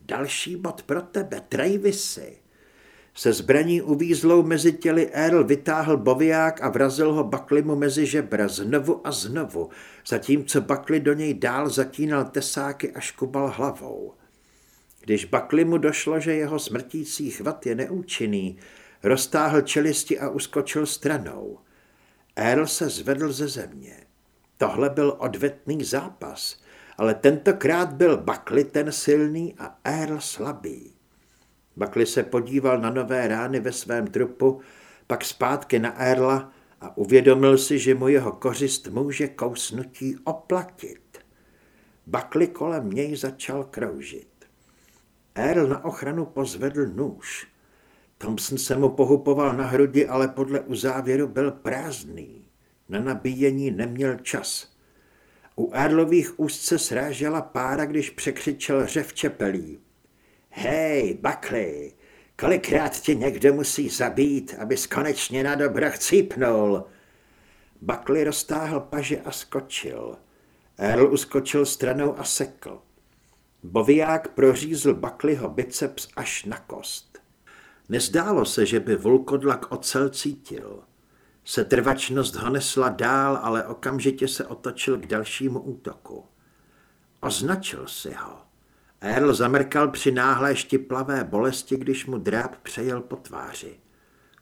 Další bod pro tebe, Travisy. Se zbraní uvízlou mezi těly Earl vytáhl boviák a vrazil ho Baklimu mezi žebra znovu a znovu, zatímco Bakli do něj dál zatínal tesáky a škubal hlavou. Když Baklimu došlo, že jeho smrtící chvat je neúčinný, roztáhl čelisti a uskočil stranou. Earl se zvedl ze země. Tohle byl odvetný zápas, ale tentokrát byl Bakli ten silný a Earl slabý. Bakli se podíval na nové rány ve svém trupu, pak zpátky na Erla a uvědomil si, že mu jeho kořist může kousnutí oplatit. Bakli kolem něj začal kroužit. Erl na ochranu pozvedl nůž. Thompson se mu pohupoval na hrudi, ale podle uzávěru byl prázdný. Na nabíjení neměl čas. U Erlových úzce srážela pára, když překřičel řev čepelí. Hej, Buckley, kolikrát tě někdo musí zabít, abys konečně na dobro chcípnul? Buckley roztáhl paže a skočil. Earl uskočil stranou a sekl. Boviák prořízl Buckleyho biceps až na kost. Nezdálo se, že by vulkodlak ocel cítil. Setrvačnost ho nesla dál, ale okamžitě se otočil k dalšímu útoku. Označil si ho. Earl zamrkal při náhlé štiplavé bolesti, když mu dráp přejel po tváři.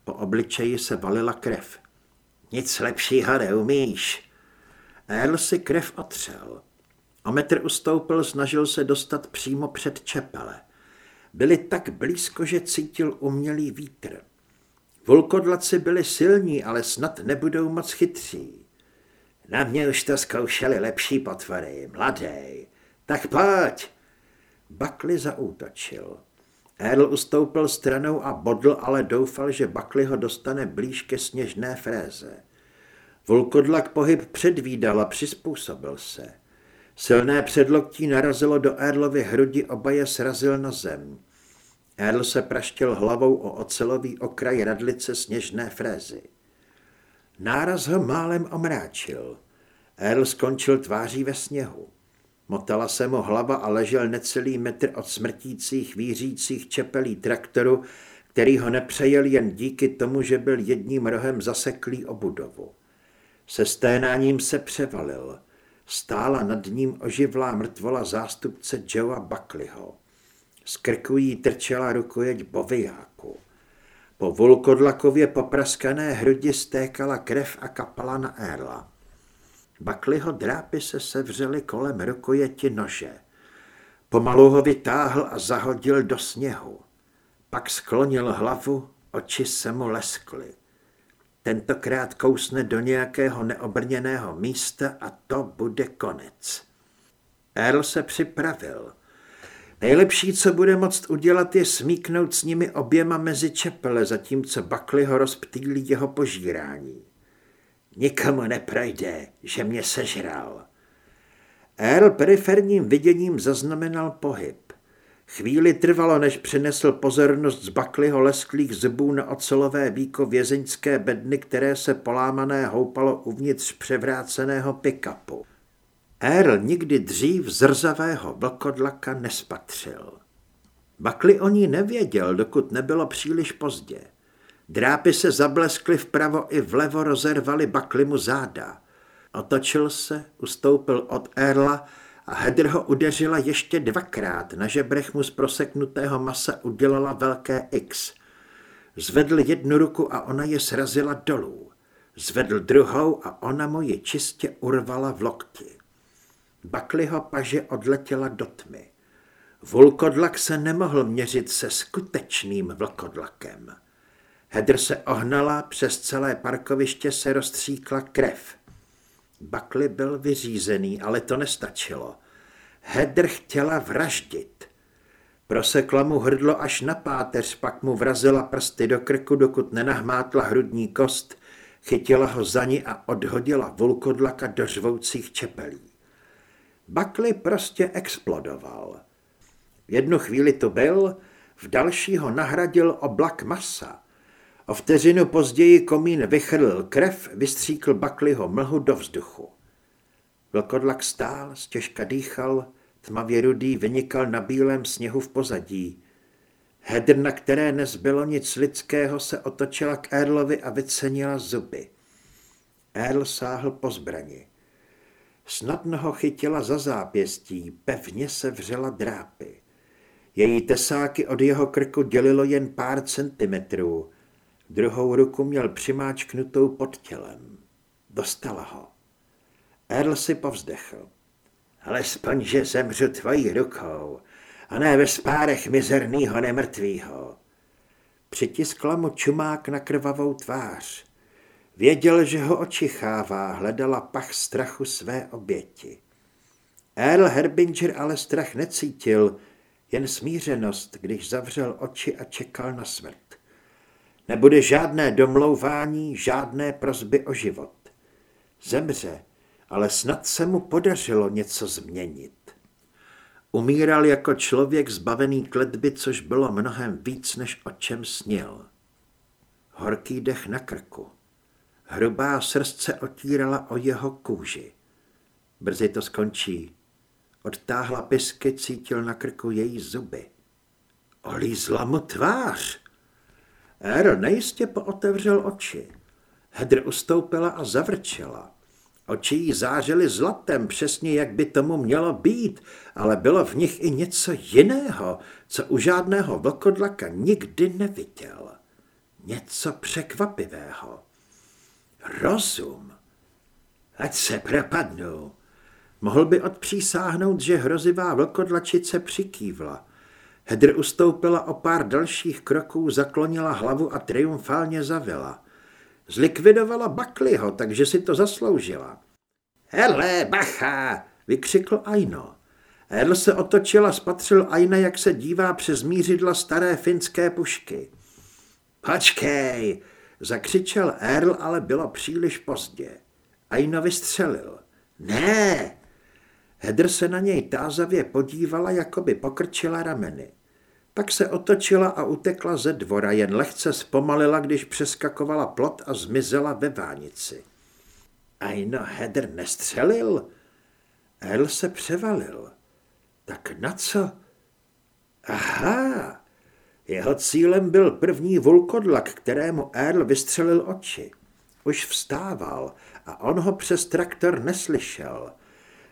Po obličeji se valila krev. Nic lepšího neumíš. Earl si krev otřel. O metr ustoupil, snažil se dostat přímo před čepele. Byli tak blízko, že cítil umělý vítr. Vulkodlaci byli silní, ale snad nebudou moc chytří. Na mě už to zkoušeli lepší potvory, mladý. Tak pojď, Buckley zaútočil. Earl ustoupil stranou a bodl, ale doufal, že Buckley ho dostane blíž ke sněžné fréze. Vulkodlak pohyb předvídal a přizpůsobil se. Silné předloktí narazilo do Earlovy hrudi, oba je srazil na zem. Earl se praštil hlavou o ocelový okraj radlice sněžné frézy. Náraz ho málem omráčil. Earl skončil tváří ve sněhu. Motala se mu hlava a ležel necelý metr od smrtících, vířících čepelí traktoru, který ho nepřejel jen díky tomu, že byl jedním rohem zaseklý o budovu. Se sténáním se převalil. Stála nad ním oživlá mrtvola zástupce Joea Buckleyho. Z krku jí trčela rukojeť bovijáku. Po vulkodlakově popraskané hrudi stékala krev a kapala na Erla. Bakliho drápy se sevřely kolem rukojeti nože. Pomalu ho vytáhl a zahodil do sněhu. Pak sklonil hlavu, oči se mu leskly. Tentokrát kousne do nějakého neobrněného místa a to bude konec. Earl se připravil. Nejlepší, co bude moct udělat, je smíknout s nimi oběma mezi čepele, zatímco Buckley ho rozptýlí jeho požírání. Nikomu neprojde, že mě sežral. Earl periferním viděním zaznamenal pohyb. Chvíli trvalo, než přinesl pozornost z Buckleyho lesklých zubů na ocelové víko vězeňské bedny, které se polámané houpalo uvnitř převráceného pick-upu. Earl nikdy dřív zrzavého vlkodlaka nespatřil. Buckley o ní nevěděl, dokud nebylo příliš pozdě. Drápy se zableskly vpravo i vlevo, rozervali Baklimu záda. Otočil se, ustoupil od Erla a Hedr ho udeřila ještě dvakrát. Na žebrech mu z proseknutého masa udělala velké X. Zvedl jednu ruku a ona je srazila dolů. Zvedl druhou a ona mu ji čistě urvala v lokti. Bakliho paže odletěla do tmy. Vulkodlak se nemohl měřit se skutečným vlkodlakem. Hedr se ohnala, přes celé parkoviště se rozstříkla krev. Bakli byl vyřízený, ale to nestačilo. Hedr chtěla vraždit. Prosekla mu hrdlo až na páteř, pak mu vrazila prsty do krku, dokud nenahmátla hrudní kost, chytila ho za ní a odhodila vulkodlaka do řvoucích čepelí. Bakli prostě explodoval. V jednu chvíli to byl, v dalšího nahradil oblak masa. O vteřinu později komín vychrlil krev, vystříkl Bakliho mlhu do vzduchu. Vlkodlak stál, stěžka dýchal, tmavě rudý vynikal na bílém sněhu v pozadí. Hedr, na které nezbylo nic lidského, se otočila k Erlovi a vycenila zuby. Erl sáhl po zbrani. Snadno ho chytila za zápěstí, pevně se vřela drápy. Její tesáky od jeho krku dělilo jen pár centimetrů. Druhou ruku měl přimáčknutou pod tělem. Dostala ho. Erl si povzdechl. Alespoň, že zemřu tvojí rukou, a ne ve spárech mizernýho nemrtvýho. Přitiskla mu čumák na krvavou tvář. Věděl, že ho očichává, hledala pach strachu své oběti. Earl Herbinger ale strach necítil, jen smířenost, když zavřel oči a čekal na smrt. Nebude žádné domlouvání, žádné prozby o život. Zemře, ale snad se mu podařilo něco změnit. Umíral jako člověk zbavený kletby, což bylo mnohem víc, než o čem snil. Horký dech na krku. Hrubá srst se otírala o jeho kůži. Brzy to skončí. Odtáhla pisky, cítil na krku její zuby. Olízla mu tvář. Earl nejistě pootevřel oči. Hedr ustoupila a zavrčela. Oči jí zářily zlatem, přesně jak by tomu mělo být, ale bylo v nich i něco jiného, co u žádného vlkodlaka nikdy neviděl. Něco překvapivého. Rozum. Ať se propadnou. Mohl by odpřísáhnout, že hrozivá vlkodlačice přikývla. Hedr ustoupila o pár dalších kroků, zaklonila hlavu a triumfálně zavila. Zlikvidovala Bakliho, takže si to zasloužila. Hele, bacha, vykřikl Aino. Erl se otočil a spatřil Aina, jak se dívá přes mířidla staré finské pušky. Počkej, zakřičel Erl, ale bylo příliš pozdě. Aino vystřelil. Ne! Hedr se na něj tázavě podívala, jako by pokrčila rameny. Pak se otočila a utekla ze dvora, jen lehce zpomalila, když přeskakovala plot a zmizela ve vánici. Aino Hedr nestřelil? El se převalil. Tak na co? Aha, jeho cílem byl první vulkodlak, kterému Earl vystřelil oči. Už vstával a on ho přes traktor neslyšel.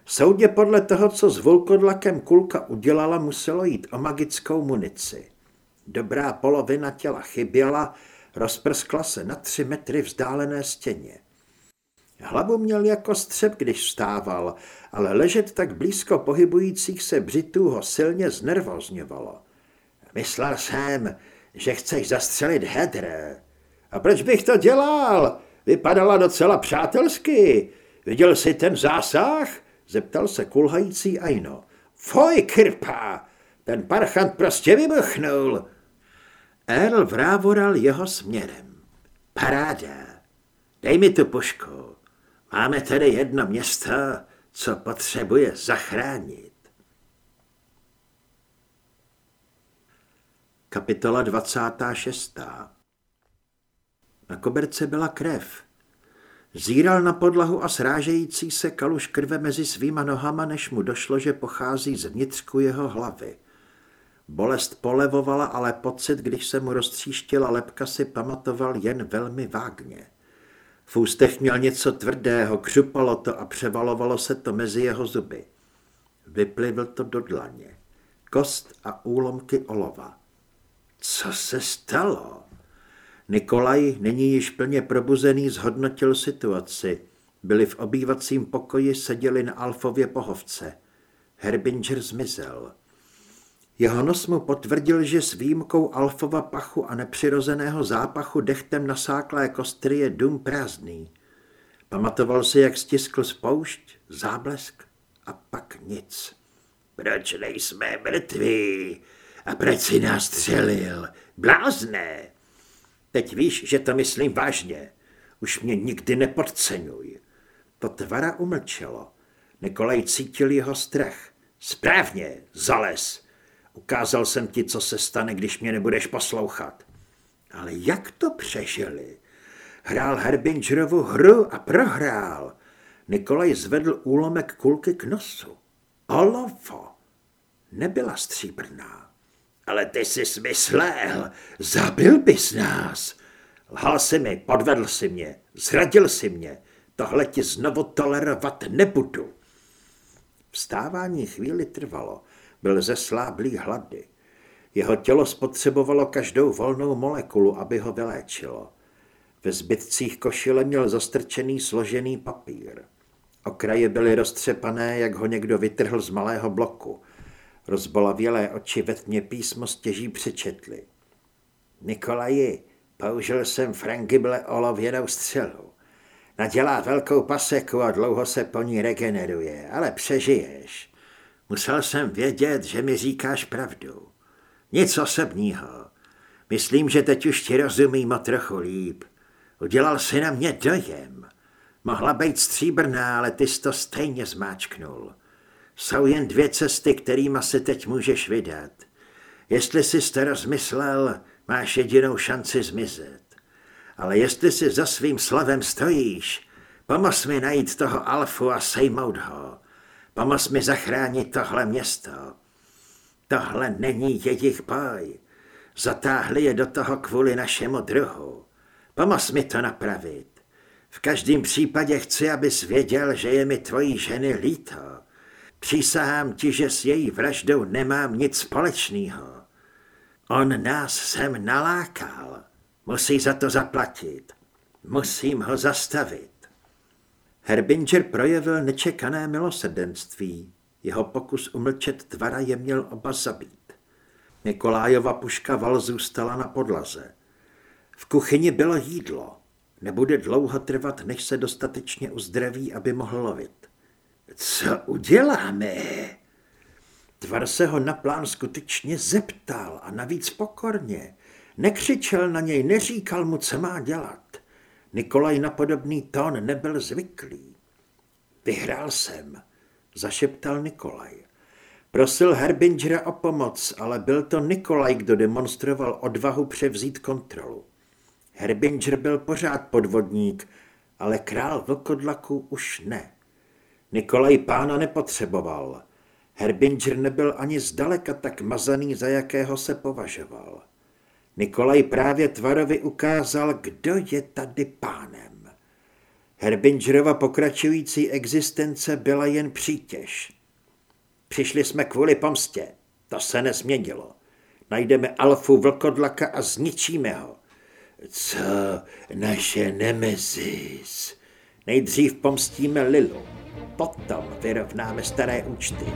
Soudě podle toho, co s vulkodlakem kulka udělala, muselo jít o magickou munici. Dobrá polovina těla chyběla, rozprskla se na tři metry vzdálené stěně. Hlavu měl jako střep, když vstával, ale ležet tak blízko pohybujících se břitů ho silně znervozňovalo. Myslel jsem, že chceš zastřelit Hedre. A proč bych to dělal? Vypadala docela přátelsky. Viděl jsi ten zásah? Zeptal se kulhající Aino. Foj, krpa! Ten parchant prostě vybuchnul. Earl vrávoral jeho směrem. Paráda. Dej mi tu pušku. Máme tedy jedno město, co potřebuje zachránit. Kapitola 26. Na koberce byla krev. Zíral na podlahu a srážející se kaluš krve mezi svýma nohama, než mu došlo, že pochází z vnitřku jeho hlavy. Bolest polevovala, ale pocit, když se mu roztříštila lepka, si pamatoval jen velmi vágně. V ústech měl něco tvrdého, křupalo to a převalovalo se to mezi jeho zuby. Vyplivl to do dlaně. Kost a úlomky olova. Co se stalo? Nikolaj, není již plně probuzený, zhodnotil situaci. Byli v obývacím pokoji, seděli na Alfově pohovce. Herbinger zmizel. Jeho nos mu potvrdil, že s výjimkou Alfova pachu a nepřirozeného zápachu dechtem nasáklé kostry je dům prázdný. Pamatoval si, jak stiskl spoušť, záblesk a pak nic. Proč nejsme mrtví? A proč si nás střelil? Blázne! Teď víš, že to myslím vážně. Už mě nikdy nepodceňuj. To tvara umlčelo. Nikolaj cítil jeho strach. Správně, zales. Ukázal jsem ti, co se stane, když mě nebudeš poslouchat. Ale jak to přežili? Hrál Herbingerovu hru a prohrál. Nikolaj zvedl úlomek kulky k nosu. Olovo. Nebyla stříbrná. Ale ty jsi smyslel. Zabil bys nás. Lhal si mi, podvedl si mě, zradil si mě. Tohle ti znovu tolerovat nebudu. Vstávání chvíli trvalo. Byl zesláblý hlady. Jeho tělo spotřebovalo každou volnou molekulu, aby ho vyléčilo. Ve zbytcích košile měl zastrčený složený papír. Okraje byly roztřepané, jak ho někdo vytrhl z malého bloku. Rozbolavělé oči ve tmě písmo stěží přečetli. Nikolaji, použil jsem frangible olověnou střelu. Nadělá velkou paseku a dlouho se po ní regeneruje, ale přežiješ. Musel jsem vědět, že mi říkáš pravdu. Nic osobního. Myslím, že teď už ti rozumím o trochu líp. Udělal si na mě dojem. Mohla být stříbrná, ale ty jsi to stejně zmáčknul. Jsou jen dvě cesty, kterýma se teď můžeš vydat. Jestli jsi to rozmyslel, máš jedinou šanci zmizet. Ale jestli si za svým slavem stojíš, pomoz mi najít toho Alfu a sejmout ho. Pomoz mi zachránit tohle město. Tohle není jejich boj. Zatáhli je do toho kvůli našemu druhu. Pomoz mi to napravit. V každém případě chci, abys věděl, že je mi tvojí ženy líto. Přísahám ti, že s její vraždou nemám nic společného. On nás sem nalákal. Musí za to zaplatit. Musím ho zastavit. Herbinger projevil nečekané milosrdenství. Jeho pokus umlčet tvara je měl oba zabít. Nikolájova puška val zůstala na podlaze. V kuchyni bylo jídlo. Nebude dlouho trvat, než se dostatečně uzdraví, aby mohl lovit. Co uděláme? Tvar se ho na plán skutečně zeptal a navíc pokorně. Nekřičel na něj, neříkal mu, co má dělat. Nikolaj na podobný tón nebyl zvyklý. Vyhrál jsem, zašeptal Nikolaj. Prosil Herbingera o pomoc, ale byl to Nikolaj, kdo demonstroval odvahu převzít kontrolu. Herbinger byl pořád podvodník, ale král vlkodlaku už ne. Nikolaj pána nepotřeboval. Herbinger nebyl ani zdaleka tak mazaný, za jakého se považoval. Nikolaj právě Tvarovi ukázal, kdo je tady pánem. Herbingerova pokračující existence byla jen přítěž. Přišli jsme kvůli pomstě. To se nezměnilo. Najdeme Alfu vlkodlaka a zničíme ho. Co naše nemezis? Nejdřív pomstíme Lilu, potom vyrovnáme staré účty.